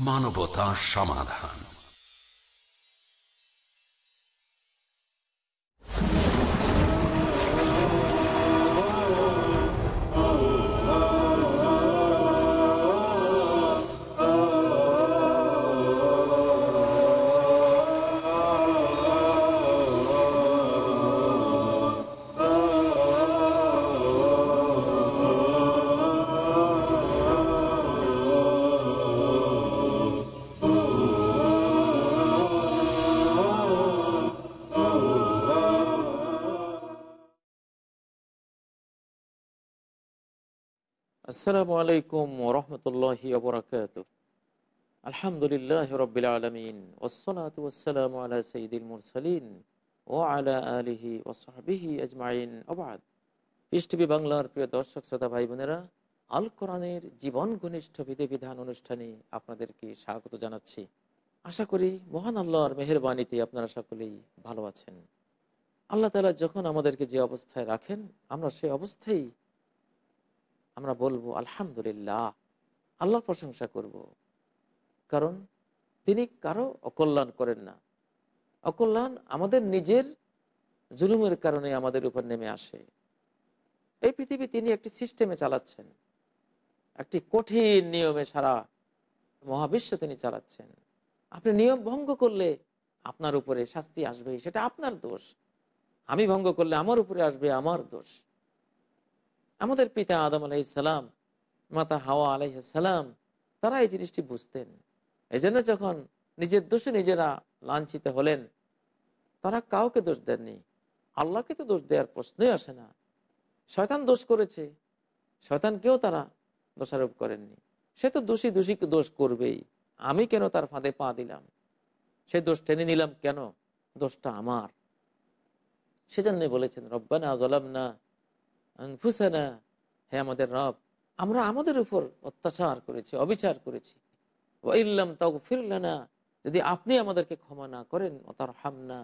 মানবতা সমাধান। আসসালামু আলাইকুম ওরহমতুল্লাহ বরকাত আলহামদুলিল্লাহ রবিল আলমিন ওসলাত ওসালাম আলা সঈদুল মুরসালিন ও আলা আলিহি ওসাহাবিহি আজমাইন। আবাদ পিস টিভি বাংলার প্রিয় দর্শক, শ্রোতা ভাই বোনেরা, আল কোরআনের জীবন ঘনিষ্ঠ বিধি বিধান অনুষ্ঠানে আপনাদেরকে স্বাগত জানাচ্ছি। আশা করি মহান আল্লাহর মেহরবানিতে আপনারা সকলেই ভালো আছেন। আল্লাহ তালা যখন আমাদেরকে যে অবস্থায় রাখেন, আমরা সেই অবস্থায় আমরা বলব, আলহামদুলিল্লাহ, আল্লাহর প্রশংসা করব। কারণ তিনি কারও অকল্যাণ করেন না। অকল্যাণ আমাদের নিজের জুলুমের কারণে আমাদের উপর নেমে আসে। এই পৃথিবী তিনি একটি সিস্টেমে চালাচ্ছেন। একটি কঠিন নিয়মে সারা মহাবিশ্ব তিনি চালাচ্ছেন। আপনি নিয়ম ভঙ্গ করলে আপনার উপরে শাস্তি আসবে সেটা আপনার দোষ। আমি ভঙ্গ করলে আমার উপরে আসবে আমার দোষ। আমাদের পিতা আদম আলাইসালাম মাতা হাওয়া আলাইসালাম তারা এই জিনিসটি বুঝতেন। এই জন্য যখন নিজের দোষে নিজেরা লাঞ্ছিত হলেন, তারা কাউকে দোষ দেননি। আল্লাহকে তো দোষ দেওয়ার প্রশ্নই আসে না। শয়তান দোষ করেছে, শয়তানকেও তারা দোষারোপ করেননি। সে তো দোষী দোষীকে দোষ করবেই। আমি কেন তার ফাঁদে পা দিলাম? সে দোষ টেনে নিলাম কেন? দোষটা আমার। সেজন্য বলেছেন, রব্বানা জলাম না ফুসানা হে আমাদের রব, আমরা আমাদের উপর অত্যাচার করেছি, অবিচার করেছি। তাও ফিরলানা যদি আপনি আমাদেরকে ক্ষমা না করেন তার হামনা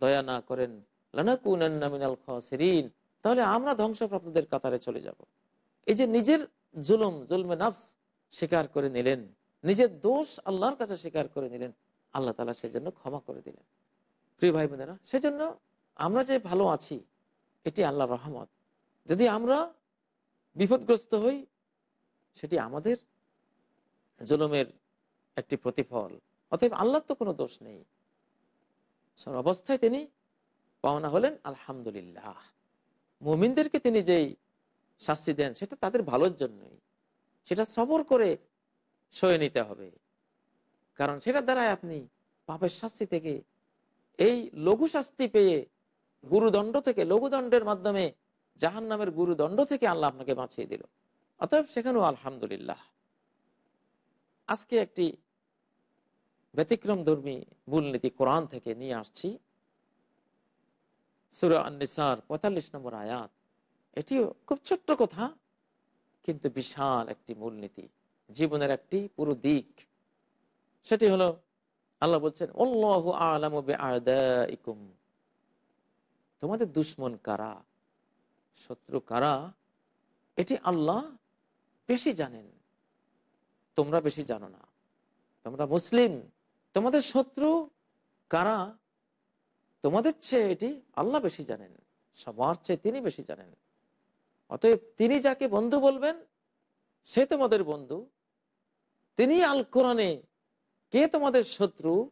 দয়া না করেন লানা কুনান্না মিনাল তাহলে আমরা ধ্বংসপ্রাপ্তদের কাতারে চলে যাব। এই যে নিজের জুলুম, জুলমে নাফস স্বীকার করে নিলেন, নিজের দোষ আল্লাহর কাছে স্বীকার করে নিলেন, আল্লাহ তালা সেজন্য ক্ষমা করে দিলেন। প্রিয় ভাই বোনেরা সেজন্য আমরা যে ভালো আছি, এটি আল্লাহ রহমত। যদি আমরা বিপদগ্রস্ত হই, সেটি আমাদের জুলুমের একটি প্রতিফল। অতএব আল্লাহর তো কোনো দোষ নেই। সব অবস্থায় তিনি পাওনা হলেন আলহামদুলিল্লাহ। মুমিনদেরকে তিনি যেই শাস্তি দেন, সেটা তাদের ভালোর জন্যই। সেটা সবর করে সয়ে নিতে হবে। কারণ সেটার দ্বারাই আপনি পাপের শাস্তি থেকে, এই লঘু শাস্তি পেয়ে গুরুদণ্ড থেকে লঘুদণ্ডের মাধ্যমে জাহান নামের গুরুদণ্ড থেকে আল্লাহ আপনাকে বাঁচিয়ে দিল। অতএব সেখানেও আলহামদুলিল্লাহ। আজকে একটি ব্যতিক্রম ধর্মী মূলনীতি কোরআন থেকে নিয়ে আসছি। সুরা পঁয়তাল্লিশ নম্বর আয়াত। এটিও খুব ছোট্ট কথা, কিন্তু বিশাল একটি মূলনীতি জীবনের একটি পুরো দিক। সেটি হলো, আল্লাহ বলছেন অল্লাহ আলম তোমাদের দুশ্মন কারা? শত্রু কারা? এটি আল্লাহ বেশি জানেন। তোমরা বেশি জানো না। তোমরা মুসলিম। তোমাদের শত্রু কারা? তোমাদের চেয়ে এটি আল্লাহ বেশি জানেন। সবার চেয়ে তিনি বেশি জানেন। অতএব তিনি যাকে বন্ধু বলবেন, সে তোমাদের বন্ধু। তিনি আল কোরআনে কে তোমাদের শত্রু?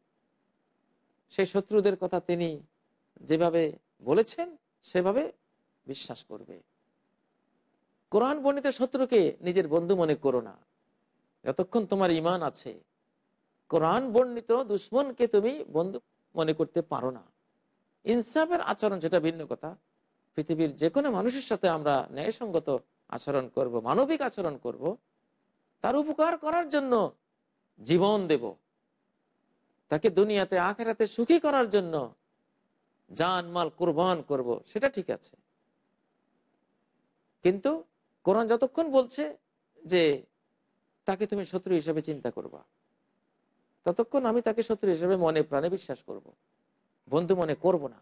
সেই শত্রুদের কথা তিনি যেভাবে বলেছেন, সেভাবে বিশ্বাস করবে। কোরআন বর্ণিত শত্রুকে নিজের বন্ধু মনে করো না। যতক্ষণ তোমার ইমান আছে, কোরআন বর্ণিত দুশ্মনকে তুমি বন্ধু মনে করতে পারো না। ইনসাফের আচরণ যেটা ভিন্ন কথা, পৃথিবীর যে কোনো মানুষের সাথে আমরা ন্যায়সঙ্গত আচরণ করব, মানবিক আচরণ করব, তার উপকার করার জন্য জীবন দেব। তাকে দুনিয়াতে, আখেরাতে সুখী করার জন্য জান মাল কোরবান করব, সেটা ঠিক আছে। কিন্তু কোরআন যতক্ষণ বলছে যে তাকে তুমি শত্রু হিসেবে চিন্তা করবা, ততক্ষণ আমি তাকে শত্রু হিসেবে মনে প্রাণে বিশ্বাস করব। বন্ধু মনে করব না।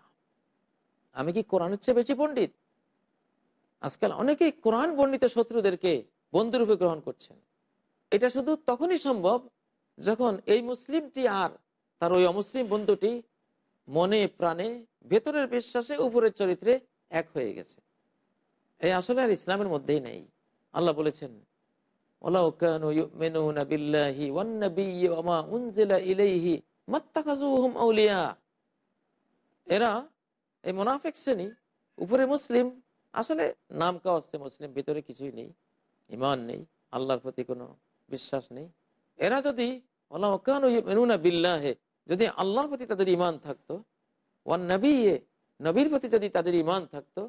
আমি কি কোরআনের চেয়ে বেশি পণ্ডিত? আজকাল অনেকেই কোরআন বর্ণিত শত্রুদেরকে বন্ধুরূপে গ্রহণ করছেন। এটা শুধু তখনই সম্ভব যখন এই মুসলিমটি আর তার ওই অমুসলিম বন্ধুটি মনে প্রাণে ভেতরের বিশ্বাসে উপরের চরিত্রে এক হয়ে গেছে। এই আসলে আর ইসলামের মধ্যেই নেই। আল্লাহ বলেছেন আসলে নাম মুসলিম, ভিতরে কিছুই নেই ইমান নেই, আল্লাহর প্রতি কোনো বিশ্বাস নেই। এরা যদি বিল্লাহে যদি আল্লাহর প্রতি তাদের ইমান থাকতো, ওয়ান নবী নবীর প্রতি যদি তাদের ইমান থাকতো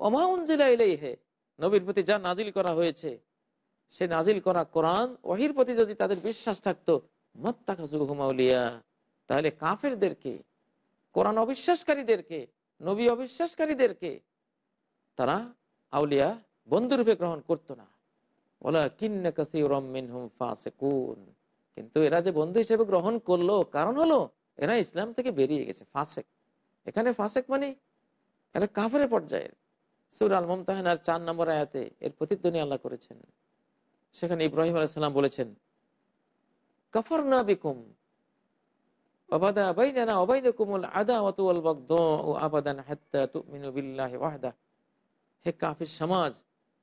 অমাউনজিলা হে নবীর প্রতি যা নাজিল করা হয়েছে, সে নাজিল করা কোরআন ওহির প্রতি যদি তাদের বিশ্বাস থাকতো মত্তাকুমাউলিয়া তাহলে কাফেরদেরকে, কোরআন অবিশ্বাসকারীদেরকে, নবী অবিশ্বাসকারীদেরকে তারা আউলিয়া বন্ধুরূপে গ্রহণ করতো না। ওলা কিন্না কিন্তু এরা যে বন্ধু হিসেবে গ্রহণ করল, কারণ হলো এরা ইসলাম থেকে বেরিয়ে গেছে, ফাসেক। এখানে ফাসেক মানে এরা কাফের পর্যায়ের। সুর আল মমতাহানার চার নম্বর আয়াতে এর প্রতিধ্বনি আল্লাহ করেছেন। সেখানে ইব্রাহিম আলাইসাল্লাম বলেছেন কাফর না বিকুম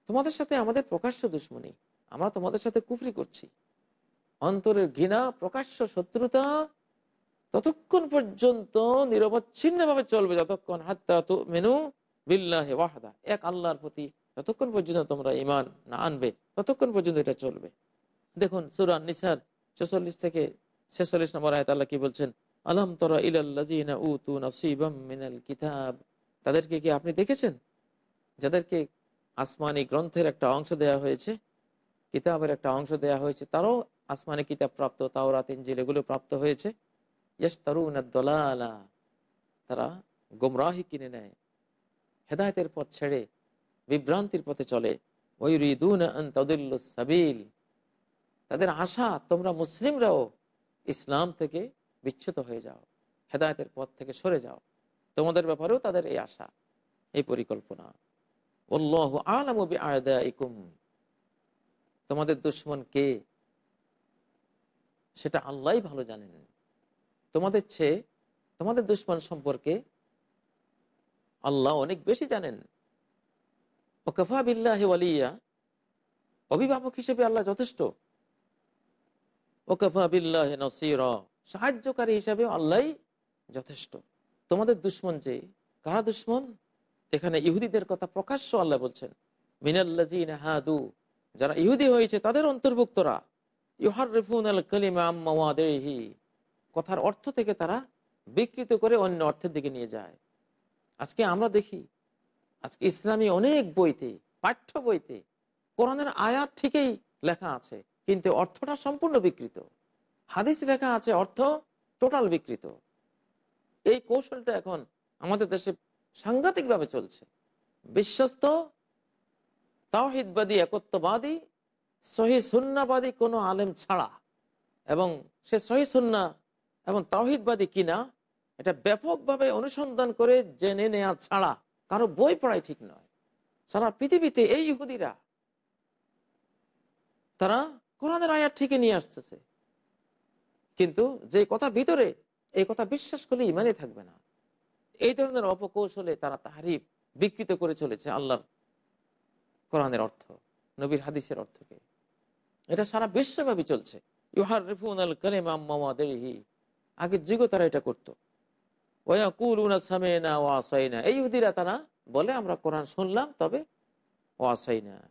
তোমাদের সাথে আমাদের প্রকাশ্য আমরা তোমাদের সাথে কুফরি করছি। ঘৃণা, প্রকাশ্য শত্রুতা ততক্ষণ পর্যন্ত নিরবচ্ছিন্ন ভাবে চলবে, যতক্ষণ হাত্তা তো মেনু বিল্লাহে ওয়াহাদা। এক আল্লাহর প্রতি যতক্ষণ পর্যন্ত তোমরা ইমান না আনবে, ততক্ষণ পর্যন্ত এটা চলবে। দেখুন সুরান নিসার ছেচল্লিশ থেকে ছেচল্লিশ নম্বর আয়ত আল্লাহ কি বলছেন? তরা ইলাল্লাজিনা মিনাল কিতাব। তাদেরকে কি আপনি দেখেছেন? যাদেরকে আসমানি গ্রন্থের একটা অংশ দেয়া হয়েছে, কিতাবের একটা অংশ দেয়া হয়েছে, তারও আসমানি কিতাব প্রাপ্ত, তাওরাত ইঞ্জিল এগুলো প্রাপ্ত হয়েছে। তারা গোমরাহি কিনে নেয়। হেদায়তের পথ ছেড়ে, বিভ্রান্তির পথে চলে। সাবিল। তাদের আশা, তোমরা মুসলিমরাও ইসলাম থেকে বিচ্ছুত হয়ে যাও, হেদায়তের পথ থেকে সরে যাও। তোমাদের ব্যাপারেও তাদের এই আশা, এই পরিকল্পনা। তোমাদের দুশ্মন কে? সেটা আল্লাহ ভালো জানেন। তোমাদের চেয়ে তোমাদের দুশ্মন সম্পর্কে আল্লাহ অনেক বেশি জানেন। ও কফা বিল্লাহ ওয়ালিয়া, অভিভাবক হিসেবে আল্লাহ যথেষ্ট। ও কফা বিল্লাহ নসির, সাহায্যকারী হিসাবে আল্লাহ যথেষ্ট। তোমাদের দুশ্মন যে, কারা দুশ্মন? এখানে ইহুদিদের কথা প্রকাশ্য আল্লাহ বলছেন। মিনাল্লাজিন যারা ইহুদি হয়েছে তাদের অন্তর্ভুক্তরা। ইহার রিফুন কথার অর্থ থেকে তারা বিকৃত করে অন্য অর্থের দিকে নিয়ে যায়। আজকে আমরা দেখি, আজকে ইসলামী অনেক বইতে, পাঠ্য বইতে কোরআনের আয়াত ঠিকই লেখা আছে, কিন্তু অর্থটা সম্পূর্ণ বিকৃত। হাদিস লেখা আছে, অর্থ টোটাল বিকৃত। এই কৌশলটা এখন আমাদের দেশে সাংঘাতিকভাবে চলছে। বিশ্বস্ত তাওহিদবাদী, একত্ববাদী, সহি সুন্নাবাদী কোনো আলেম ছাড়া এবং সে সহি সুন্না এবং তাওহিদবাদী কিনা এটা ব্যাপকভাবে অনুসন্ধান করে জেনে নেওয়া ছাড়া কারও বই পড়াই ঠিক নয়। সারা পৃথিবীতে এই ইহুদিরা, তারা কোরআনের আয়াত ঠিকই নিয়ে আসতেছে। কিন্তু যে কথা ভিতরে, এই কথা বিশ্বাস করলে ইমানে থাকবে না। এই ধরনের অপকৌশলে তারা তাহারিফ বিকৃত করে চলেছে আল্লাহর কোরআনের অর্থ, নবীর হাদিসের অর্থকে। এটা সারা বিশ্বব্যাপী চলছে। ইউহার রিফুন আল কালেম আগের যুগে তারা এটা করতো। এই হুদিরা তারা বলে, আমরা কোরআন শুনলাম, তবে ওয়াসাইনা।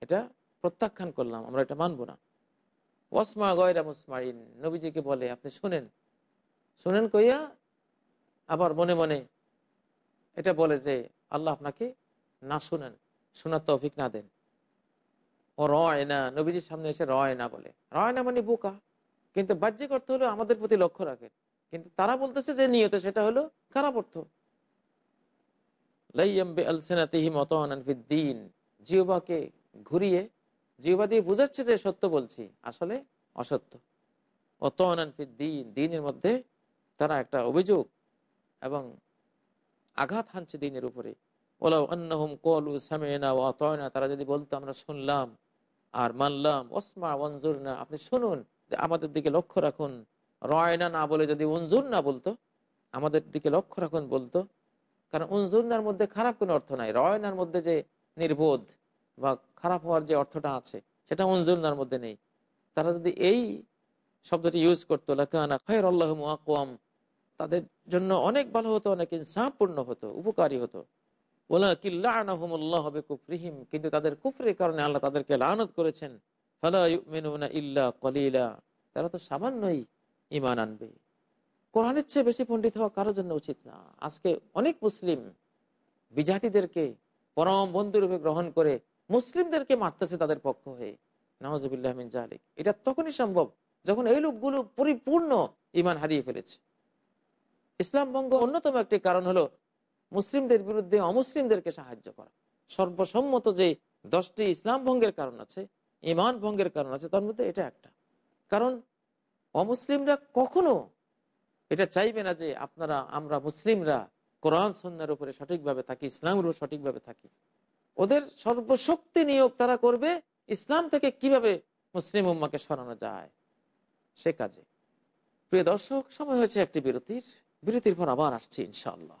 এটা প্রত্যাখ্যান করলাম, আমরা এটা মানবো না। ওয়াসমা গয়রা মুসমারিন। নবীজিকে বলে, আপনি শুনেন। শুনেন কইয়া আবার মনে মনে এটা বলে যে, আল্লাহ আপনাকে না শুনেন, শোনার তৌফিক না দেন। ও রয় না নবীজির সামনে এসে রয় না বলে। রয় না মানে বোকা, কিন্তু বাহ্যিক অর্থ হলো আমাদের প্রতি লক্ষ্য রাখেন। কিন্তু তারা বলতেছে যে নিয়ত সেটা হলো খারাপ অর্থ। জিওবাকে ঘুরিয়ে জিওবা দিয়ে বুঝাচ্ছে যে সত্য বলছি, আসলে অসত্য। অতনানফিদ্দিন দিনের মধ্যে তারা একটা অভিযোগ এবং আঘাত হানছে দিনের উপরে। ওলাউ অন্নহম কলু সামেনা ও অতয়না তারা যদি বলতো, আমরা শুনলাম আর মানলাম ওসমা অঞ্জুর না আপনি শুনুন, আমাদের দিকে লক্ষ্য রাখুন। রয়না না বলে যদি উঞ্জুর না বলতো, আমাদের দিকে লক্ষ্য রাখুন বলতো, কারণ উঞ্জুরনার মধ্যে খারাপ কোনো অর্থ নাই, রয়নার মধ্যে যে নির্বোধ বা খারাপ হওয়ার যে অর্থটা আছে, সেটা উঞ্জুরনার মধ্যে নেই। তারা যদি এই শব্দটি ইউজ করতো, লাকানা খৈর আল্লাহ আকওয়াম তাদের জন্য অনেক ভালো হতো, অনেক ইনসাফপূর্ণ হতো, উপকারী হতো। হবে কুফরিহিম কিন্তু তাদের কুফরের কারণে আল্লাহ তাদেরকে লানত করেছেন। ফালা ইল্লা কলিলা। তারা তো সামান্যই ইমান আনবে। কোরআনের চেয়ে বেশি পণ্ডিত হওয়া কারোর জন্য উচিত না। আজকে অনেক মুসলিম বিজাতিদেরকে, পরম বন্ধুরূপে গ্রহণ করে মুসলিমদেরকে মারতেছে তাদের পক্ষ হয়ে। নওয়াজবিল্লাহমিন জালিক এটা তখনই সম্ভব যখন এই লোকগুলো পরিপূর্ণ ইমান হারিয়ে ফেলেছে। ইসলাম বঙ্গ অন্যতম একটি কারণ হলো মুসলিমদের বিরুদ্ধে অমুসলিমদেরকে সাহায্য করা। সর্বসম্মত যে দশটি ইসলাম ভঙ্গের কারণ আছে ইমান ভঙ্গের কারণ আছে, তার মধ্যে এটা একটা। কারণ অমুসলিমরা কখনো এটা চাইবে না যে আপনারা, আমরা মুসলিমরা কোরআন সন্ন্যার উপরে সঠিকভাবে থাকি, ইসলামের উপর সঠিকভাবে থাকি। ওদের সর্বশক্তি নিয়োগ তারা করবে, ইসলাম থেকে কীভাবে মুসলিম উম্মাকে সরানো যায়, সে কাজে। প্রিয় দর্শক, সময় হয়েছে একটি বিরতির। বিরতির পর আবার আসছি ইনশাল্লাহ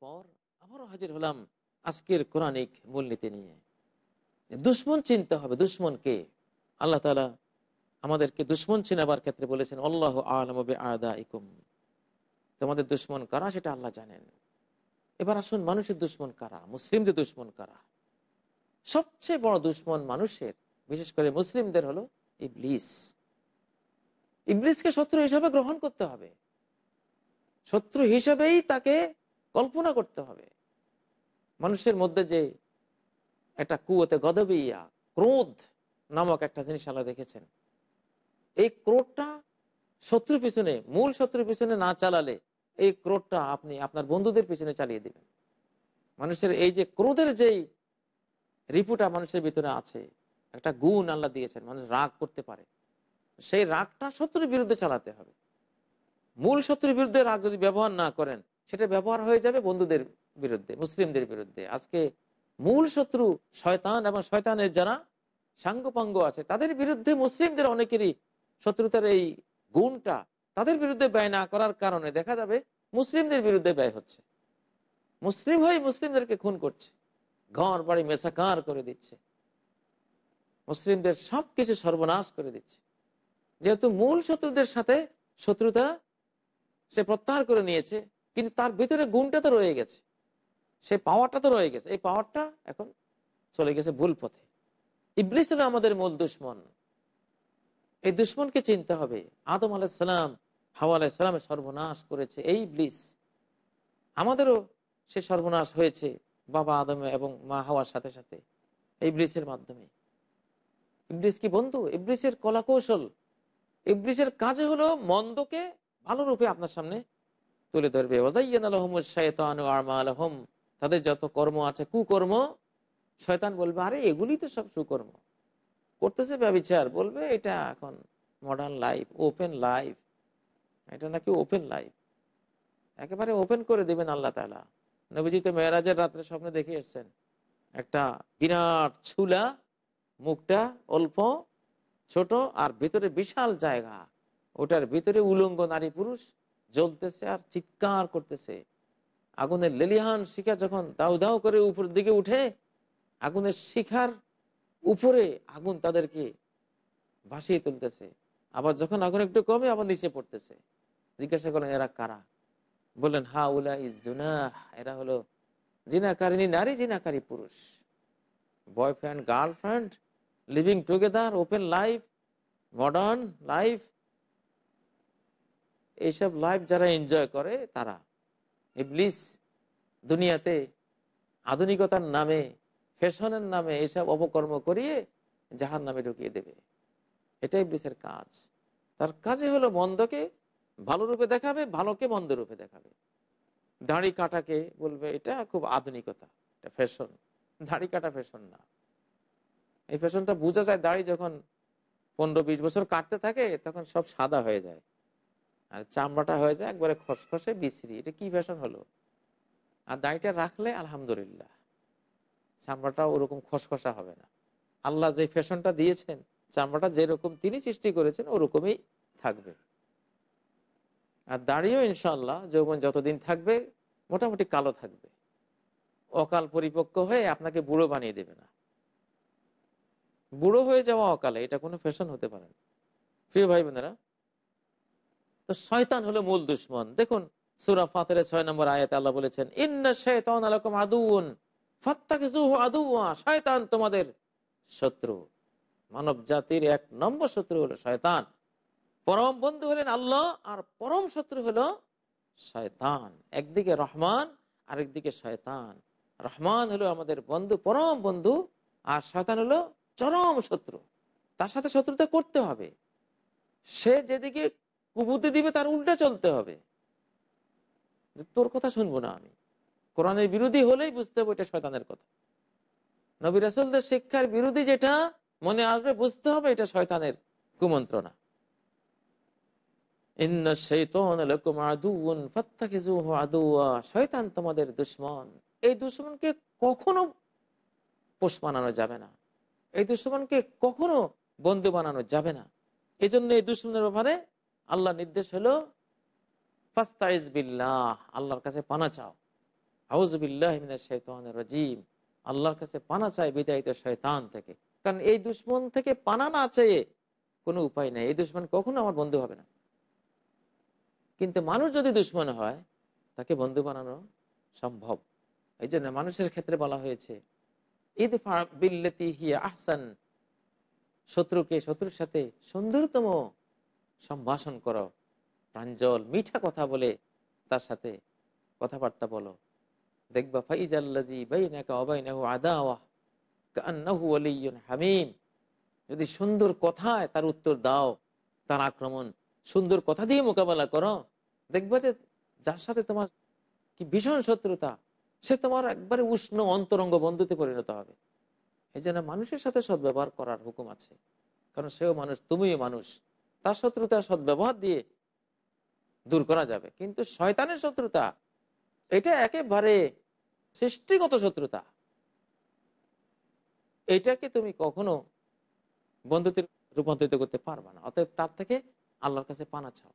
পর আবারও হাজির হলাম আজকের কোরআনিক মূলনীতি নিয়ে। দুশ্মন চিনতে হবে দুশ্মনকে আল্লাহ তালা আমাদেরকে দুশ্মন চিনাবার ক্ষেত্রে বলেছেন, আল্লাহ আলমবে আদা ইকুম তোমাদের দুশ্মন কারা সেটা আল্লাহ জানেন। এবার আসুন, মানুষের দুশ্মন কারা? মুসলিমদের দুশ্মন কারা? সবচেয়ে বড় দুশ্মন মানুষের, বিশেষ করে মুসলিমদের হলো ইবলিস। ইবলিসকে শত্রু হিসাবে গ্রহণ করতে হবে। শত্রু হিসাবেই তাকে কল্পনা করতে হবে। মানুষের মধ্যে যে একটা কুয়োতে গদবিয়া ক্রোধ নামক একটা জিনিস আল্লাহ রেখেছেন এই ক্রোধটা শত্রুর পিছনে, মূল শত্রুর পিছনে না চালালে এই ক্রোধটা আপনি আপনার বন্ধুদের পিছনে চালিয়ে দিবেন। মানুষের এই যে ক্রোধের যেই রিপুটা মানুষের ভিতরে আছে, একটা গুণ আল্লাহ দিয়েছেন, মানুষ রাগ করতে পারে। সেই রাগটা শত্রুর বিরুদ্ধে চালাতে হবে। মূল শত্রুর বিরুদ্ধে রাগ যদি ব্যবহার না করেন সেটা ব্যবহার হয়ে যাবে বন্ধুদের বিরুদ্ধে, মুসলিমদের বিরুদ্ধে। আজকে মূল শত্রু শয়তান এবং শয়তানের যারা সাঙ্গপাঙ্গ আছে, তাদের বিরুদ্ধে মুসলিমদের অনেকেরই শত্রুতার এই গুণটা তাদের বিরুদ্ধে ব্যয় না করার কারণে দেখা যাবে মুসলিমদের বিরুদ্ধে ব্যয় হচ্ছে। মুসলিম হয়ে মুসলিমদেরকে খুন করছে, ঘর, বাড়ি মেসাকার করে দিচ্ছে। মুসলিমদের সবকিছু সর্বনাশ করে দিচ্ছে। যেহেতু মূল শত্রুদের সাথে শত্রুতা সে প্রত্যাহার করে নিয়েছে কিন্তু তার ভিতরে গুণটা তো রয়ে গেছে। সে পাওয়ারটা তো রয়ে গেছে। এই পাওয়ারটা এখন চলে গেছে ভুল পথে। ইবলিস হলো আমাদের মূল দুশ্মন। এই দুশ্মনকে চিনতে হবে। আদম আলাইসালাম হাওয়া আলাইসালামের সর্বনাশ করেছে। এই ইবলিস, আমাদেরও সে সর্বনাশ হয়েছে বাবা আদম এবং মা হাওয়ার সাথে সাথে, এই ব্রিসের মাধ্যমে। ইবলিস কি বন্ধু? ইবলিসের কলা কৌশল ইবলিসের কাজে হলো মন্দকে ভালো রূপে আপনার সামনে তুলে ধরবে। তাদের যত কর্ম আছে, কুকর্ম, শয়তান বলবে, আরে, এগুলি তো সব সুকর্ম। করতেছে ব্যবচার, বলবে, এটা এখন মডার্ন লাইফ ওপেন লাইফ এটা নাকি ওপেন লাইফ একেবারে ওপেন করে দেবেন আল্লাহ তালা নবীজি তো মেয়েরাজের রাত্রে স্বপ্নে দেখে এসছেন। একটা বিরাট ছুলা মুখটা অল্প, ছোট আর ভিতরে বিশাল জায়গা। ওটার ভিতরে উলঙ্গ নারী পুরুষ জ্বলতেছে আর চিৎকার করতেছে। আগুনের লেলিহান শিখা যখন দাউ দাউ করে উপর দিকে উঠে, আগুনের শিখার উপরে আগুন তাদেরকে ভাসিয়ে তুলতেছে। আবার যখন আগুন একটু কমে, আবার নিচে পড়তেছে। জিজ্ঞাসা করলেন, এরা কারা? বললেন হা উলা ইজুনা এরা হলো জিনাকারিনী নারী, জিনাকারী পুরুষ। Boyfriend, girlfriend, living together, open life, modern life এইসব লাইফ যারা এনজয় করে, তারা। ইবলিস দুনিয়াতে আধুনিকতার নামে, ফ্যাশনের নামে এইসব অপকর্ম করিয়ে জাহান নামে ঢুকিয়ে দেবে। এটাই ইবলিসের কাজ। তার কাজে হলো মন্দকে ভালো রূপে দেখাবে, ভালোকে মন্দ রূপে দেখাবে। দাড়ি কাটাকে বলবে, এটা খুব আধুনিকতা, এটা ফ্যাশন। দাড়ি কাটা ফ্যাশন না। এই ফ্যাশনটা বোঝা যায় দাড়ি যখন পনেরো বিশ বছর কাটতে থাকে, তখন সব সাদা হয়ে যায়। আর চামড়াটা হয়ে যায় একবারে খসখসে বিশ্রি এটা কি ফ্যাশন হলো? আর দাড়িটা রাখলে আলহামদুলিল্লাহ। চামড়াটা ওরকম খসখসা হবে না। আল্লাহ যে ফ্যাশনটা দিয়েছেন, চামড়াটা যেরকম তিনি সৃষ্টি করেছেন, ওরকমই থাকবে। আর দাঁড়িয়েও ইনশাল্লাহ যৌবন যতদিন থাকবে, মোটামুটি কালো থাকবে। অকাল পরিপক্ক হয়ে আপনাকে বুড়ো বানিয়ে দেবে না। বুড়ো হয়ে যাওয়া অকালে এটা কোনো ফ্যাশন হতে পারে না। প্রিয় ভাই বোনেরা তো শয়তান হলো মূল দুশ্মন। দেখুন, সুরা ফাতের ছয় নম্বর আয়াত আল্লাহ বলেছেন, ইন্না আলাকুম শয়তান তোমাদের শত্রু। মানব জাতির এক নম্বর শত্রু হলো শয়তান। পরম বন্ধু হলেন আল্লাহ, আর পরম শত্রু হলো শয়তান। একদিকে রহমান, আরেকদিকে শয়তান। রহমান হলো আমাদের বন্ধু, পরম বন্ধু, আর শয়তান হলো চরম শত্রু। তার সাথে শত্রুতা করতে হবে। সে যেদিকে কুবুতি দিবে, তার উল্টা চলতে হবে। তোর কথা শুনব না আমি। কোরআনের বিরোধী হলেই বুঝতে হবে এটা শয়তানের কথা। নবী রাসুলদের শিক্ষার বিরোধী যেটা, মনে আসবে বুঝতে হবে এটা শয়তানের কুমন্ত্রণা। তোমাদের দুশ্মন। এই দুশ্মনকে কখনো পোষ বানানো যাবে না। এই দুশ্মনকে কখনো বন্ধু বানানো যাবে না। এই জন্য এই দুশ্মনের ব্যাপারে আল্লাহ নির্দেশ হলো আল্লাহর কাছে পানা চাও। হাউজবিল্লাহ রাজিম। আল্লাহর কাছে পানা চায় বিদায়িত শয়তান থেকে। কারণ এই দুশ্মন থেকে পানা না চেয়ে কোনো উপায় নেই। এই দুশ্মন কখনো আমার বন্ধু হবে না। কিন্তু মানুষ যদি দুশ্মন হয়, তাকে বন্ধু বানানো সম্ভব। এই জন্য মানুষের ক্ষেত্রে বলা হয়েছে ঈদ বিল্লতি হিয়া আহসান শত্রুকে, শত্রুর সাথে সুন্দরতম সম্ভাষণ করো। প্রাঞ্জল মিঠা কথা বলে তার সাথে কথাবার্তা বলো। দেখবা ফাইজ আল্লাজি বাইনাকা হামিম। যদি সুন্দর কথায় তার উত্তর দাও, তার আক্রমণ সুন্দর কথা দিয়ে মোকাবেলা করো। দেখবা যে যার সাথে তোমার কি ভীষণ শত্রুতা, সে তোমার একবারে উষ্ণ অন্তরঙ্গ বন্ধুতে পরিণত হবে। এই জন্য মানুষের সাথে সদ্ব্যবহার করার হুকুম আছে। কারণ সেও মানুষ, তুমিও মানুষ। তার শত্রুতা সদ্ব্যবহার দিয়ে দূর করা যাবে। কিন্তু শয়তানের শত্রুতা, এটা একেবারে সৃষ্টিগত শত্রুতা। এটাকে তুমি কখনো বন্ধুত্বের রূপান্তরিত করতে পারবা না। অতএব তার থেকে আল্লাহর কাছে পানা চাও।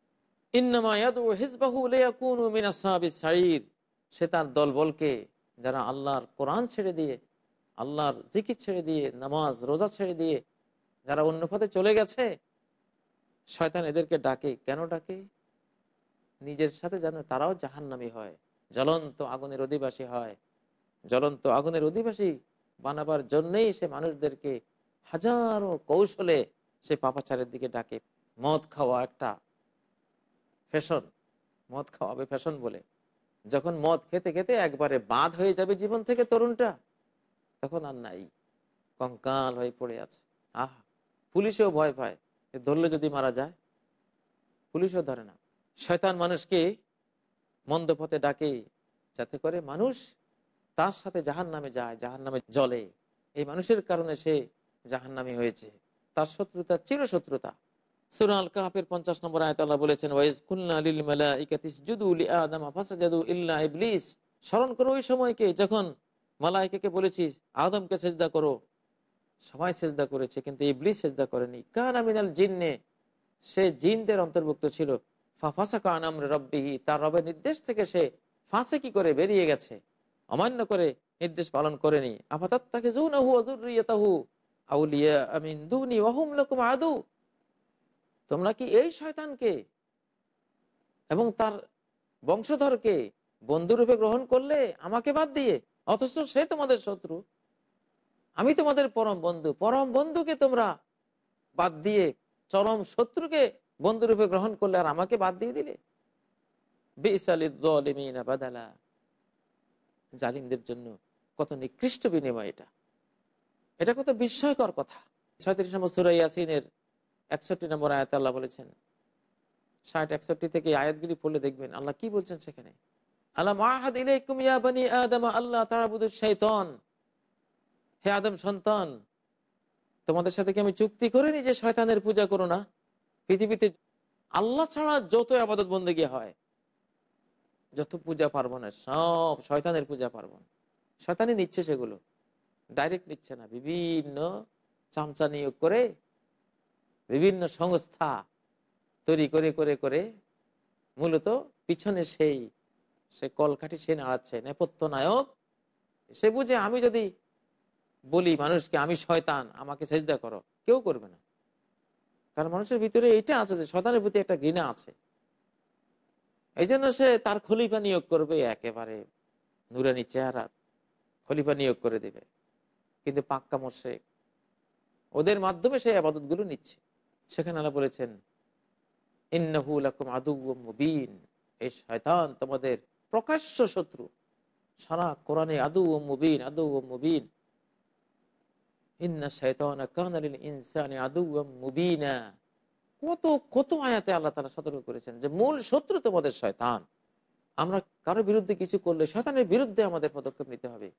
সে তার দলবলকে যারা আল্লাহর কোরআন ছেড়ে দিয়ে, আল্লাহর জিকির ছেড়ে দিয়ে, নামাজ, রোজা ছেড়ে দিয়ে, যারা অন্য পথে চলে গেছে শয়তান এদেরকে ডাকে, কেন ডাকে? নিজের সাথে যেন তারাও জাহান্নামি হয়। জ্বলন্ত আগুনের অধিবাসী হয়। জ্বলন্ত আগুনের অধিবাসী বানাবার জন্যই সে মানুষদেরকে হাজারো কৌশলে সে পাপাচারের দিকে ডাকে। মদ খাওয়া একটা ফ্যাশন। মদ খাওয়াবে ফ্যাশন বলে। যখন মদ খেতে খেতে একবারে বাদ হয়ে যাবে জীবন থেকে তরুণটা, তখন আর নাই। কঙ্কাল হয়ে পড়ে আছে। আহ, পুলিশেও ভয় পায়। ধরলে যদি মারা যায়, পুলিশও ধরে না। শয়তান মানুষকে মন্দ পথে ডাকে, যাতে করে মানুষ তার সাথে জাহান নামে যায় জাহান নামে জলে এই মানুষের কারণে সে জাহান নামে হয়েছে। তার শত্রুতা চিরশত্রুতা সুরাল কাহাপের পঞ্চাশ নম্বর আয়তাল্লাহ বলেছেন, ওয়াইজ কুল্লা লিল ফাসাজাদু ইল্লা ইবলিস। স্মরণ করো ওই সময়কে যখন মালাইকাকে বলেছি আদমকে সেজদা করো। সবাই সেজদা করেছে, কিন্তু ইবলিস সেজদা করেনি। কান জিন্নে, সে জিনদের অন্তর্ভুক্ত ছিল। ফাফাসা কান রব্বিহি, তার রবের নির্দেশ থেকে সে ফাঁসে কি করে বেরিয়ে গেছে? অমান্য করে নির্দেশ পালন করেনি। আপাতত তাকে আউলিয়া আমিন দুনি আদু। তোমরা কি এই শয়তানকে এবং তার বংশধরকে বন্ধুরূপে গ্রহণ করলে আমাকে বাদ দিয়ে? অথচ সে তোমাদের শত্রু। আমি তোমাদের পরম বন্ধু। পরম বন্ধুকে তোমরা বাদ দিয়ে চরম শত্রুকে বন্ধুরূপে গ্রহণ করলে আর আমাকে বাদ দিয়ে দিলে? বাদালা। জালিমদের জন্য কত নিকৃষ্ট বিনিময় এটা। এটা কত বিস্ময়কর কথা। ছয়ত্রিশ নম্বর সুরাই ইয়াসিনের একষট্টি নম্বর আয়াত আল্লাহ বলেছেন, ষাট, একষট্টি থেকে আয়াতগুলি পড়লে দেখবেন আল্লাহ কি বলছেন সেখানে? আল্লাহ মাহাদ ইলাইকুম ইয়া বানি আদম আল্লাহ তারাবুদু শৈতন হে আদম সন্তান, তোমাদের সাথে কি আমি চুক্তি করিনি যে শয়তানের পূজা করো না? পৃথিবীতে আল্লাহ ছাড়া যত আবাদত বন্দী হয়, যত পূজা পার্বণ সব শয়তানের পূজা পার্বণ। শয়তানি নিচ্ছে সেগুলো ডাইরেক্ট নিচ্ছে না। বিভিন্ন চামচা নিয়োগ করে বিভিন্ন সংস্থা তৈরি করে করে করে মূলত পিছনে সেই, সে কলকাঠি সে নাড়াচ্ছে, নেপথ্য নায়ক। সে বুঝে আমি যদি বলি, মানুষকে আমি শয়তান, আমাকে সেজদা করো। কেউ করবে না। কারণ মানুষের ভিতরে এটা আছে যে শয়তানের প্রতি একটা ঘৃণা আছে। এই জন্য সে তার খলিফা নিয়োগ করবে একেবারে নুরানি চেহারা খলিফা নিয়োগ করে দেবে। কিন্তু পাক্কা মোর্শেক ওদের মাধ্যমে সেই আবাদতগুলো নিচ্ছে। সেখানে আল্লাহ বলেছেন ইন্নাহুলাকুম আদুবিন এই শয়তান তোমাদের প্রকাশ্য শত্রু। সারা কোরআনে আদু ও মুবিন আদু ও মুবিন। ইন্না ইনসানি আদু মুবিনা। কত কত আয়াতে আল্লাহ তারা সতর্ক করেছেন যে মূল শত্রু তোমাদের শয়তান। আমরা কারও বিরুদ্ধে কিছু করলে শয়তানের বিরুদ্ধে আমাদের পদক্ষেপ নিতে হবে।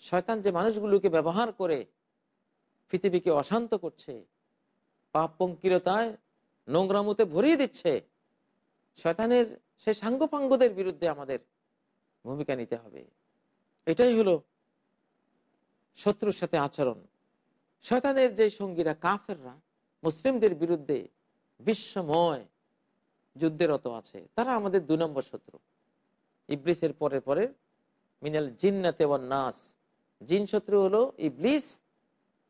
শয়তান যে মানুষগুলোকে ব্যবহার করে পৃথিবীকে অশান্ত করছে, পাপ পঙ্কিরতায় নোংরামুতে ভরিয়ে দিচ্ছে, শয়তানের সেই সাঙ্গপাঙ্গদের বিরুদ্ধে আমাদের ভূমিকা নিতে হবে। এটাই হলো শত্রুর সাথে আচরণ। শয়তানের যে সঙ্গীরা কাফেররা, মুসলিমদের বিরুদ্ধে বিশ্বময় যুদ্ধেরত আছে। তারা আমাদের দু নম্বর শত্রু। ইবলিসের পরে পরে মিনাল জিন্নাতে নাস। জিন শত্রু হলো ইবলিস,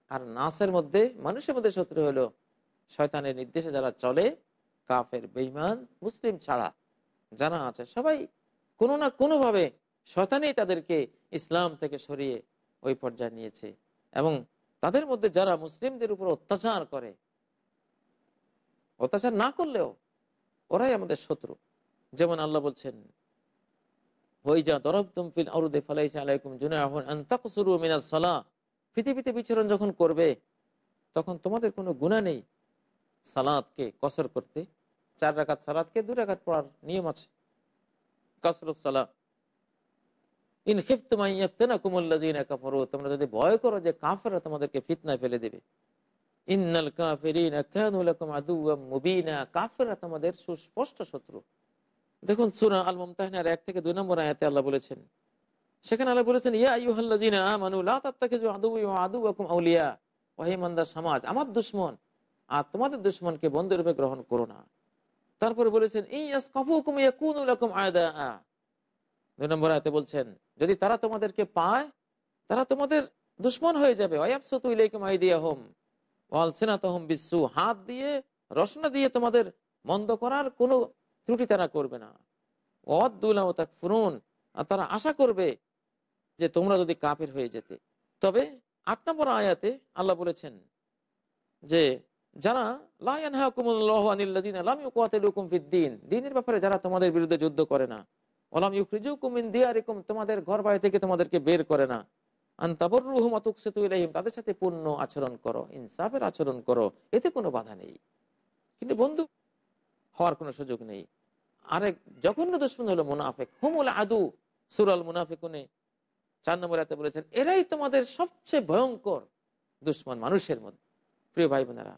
আর নাসের মধ্যে, মানুষের মধ্যে শত্রু হলো শয়তানের নির্দেশে যারা চলে, কাফের বেইমান মুসলিম ছাড়া। যারা আছে, সবাই কোনো না কোনোভাবে শয়তানেই তাদেরকে ইসলাম থেকে সরিয়ে ওই পর্যায়ে নিয়েছে। এবং তাদের মধ্যে যারা মুসলিমদের উপর অত্যাচার করে, অত্যাচার না করলেও ওরাই আমাদের শত্রু। যেমন আল্লাহ বলছেন পৃথিবীতে বিচরণ যখন করবে, তখন তোমাদের কোনো গুণা নেই সালাদকে কসর করতে। চার রাখাত সালাদকে দু রাখাত পড়ার নিয়ম আছে। কসরত সালাদ কাফরো, তোমরা যদি ভয় করো যে কাফেরা তোমাদেরকে ফিতনায় ফেলে দেবে। কাফেররা তোমাদের সুস্পষ্ট শত্রু। দেখুন সূরা এক থেকে দুই নম্বর আয়াতে আল্লাহ বলেছেন, সেখানে আল্লাহ বলেছেন, ইয়া আইয়ুহাল্লাযিনা আমানু আউলিয়া। সমাজ, আমার দুশমন আর তোমাদের দুশমনকে বন্ধুরূপে গ্রহণ করো না। তারপরে বলেছেন ইয়াসকাফুকুম ইয়াকুনু লাকুম আদা দুই নম্বর আয়াতে বলছেন, যদি তারা তোমাদেরকে পায়, তারা তোমাদের দুশ্মন হয়ে যাবে। সিনাতাহুম বিসু হাত দিয়ে রসনা দিয়ে তোমাদের মন্দ করার কোনো ত্রুটি তারা করবে না। তারা আশা করবে যে তোমরা যদি কাফের হয়ে যেতে। তবে আট নম্বর আয়াতে আল্লাহ বলেছেন যে, যারা লাইন দিনের ব্যাপারে যারা তোমাদের বিরুদ্ধে যুদ্ধ করে না। ওলাম ইউখরিজুকুমিন দিয়ারিকুম, তোমাদের ঘর বাড়ি থেকে তোমাদেরকে বের করে না। আন্তাবরুহুম আতুকসেতু ইলাইহিম, তাদের সাথে পূর্ণ আচরণ করো, ইনসাফের আচরণ করো, এতে কোনো বাধা নেই। কিন্তু বন্ধু, হওয়ার কোনো সুযোগ নেই। আরেক জঘন্য দুশ্মন হলো মুনাফেক, হুমুল আদু, সুরাল মুনাফেকুনে। চার নম্বর এতে বলেছেন, এরাই তোমাদের সবচেয়ে ভয়ঙ্কর দুশ্মন মানুষের মধ্যে। প্রিয় ভাই বোনেরা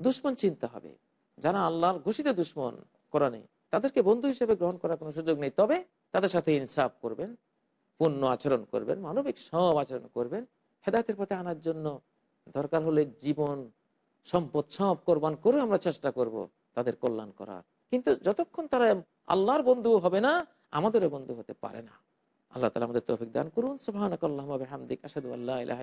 দুশ্মন চিন্তা হবে। যারা আল্লাহর ঘোষিত দুশ্মন, কোরআনে তাদেরকে বন্ধু হিসেবে গ্রহণ করার কোনো সুযোগ নেই। তবে তাদের সাথে ইনসাফ করবেন পূর্ণ আচরণ করবেন, মানবিক সব আচরণ করবেন। হেদায়তের পথে আনার জন্য দরকার হলে জীবন, সম্পদ সব কোরবান করে আমরা চেষ্টা করব তাদের কল্যাণ করার। কিন্তু যতক্ষণ তারা আল্লাহর বন্ধু হবে না, আমাদেরও বন্ধু হতে পারে না। আল্লাহ তালা আমাদের তৌফিক দান করুন। সুবহানাক আল্লাহুম্মা বিহামদিক, আশহাদু আল্লা ইলাহা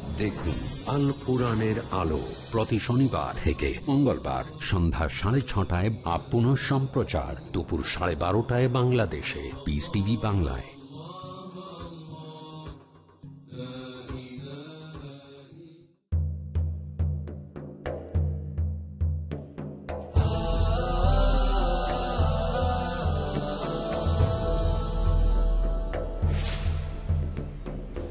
দেখুন আল কোরআনের আলো প্রতি শনিবার থেকে মঙ্গলবার সন্ধ্যা সাড়ে ছটায় বা সম্প্রচার দুপুর সাড়ে বারোটায় বাংলাদেশে পিস টিভি বাংলায়।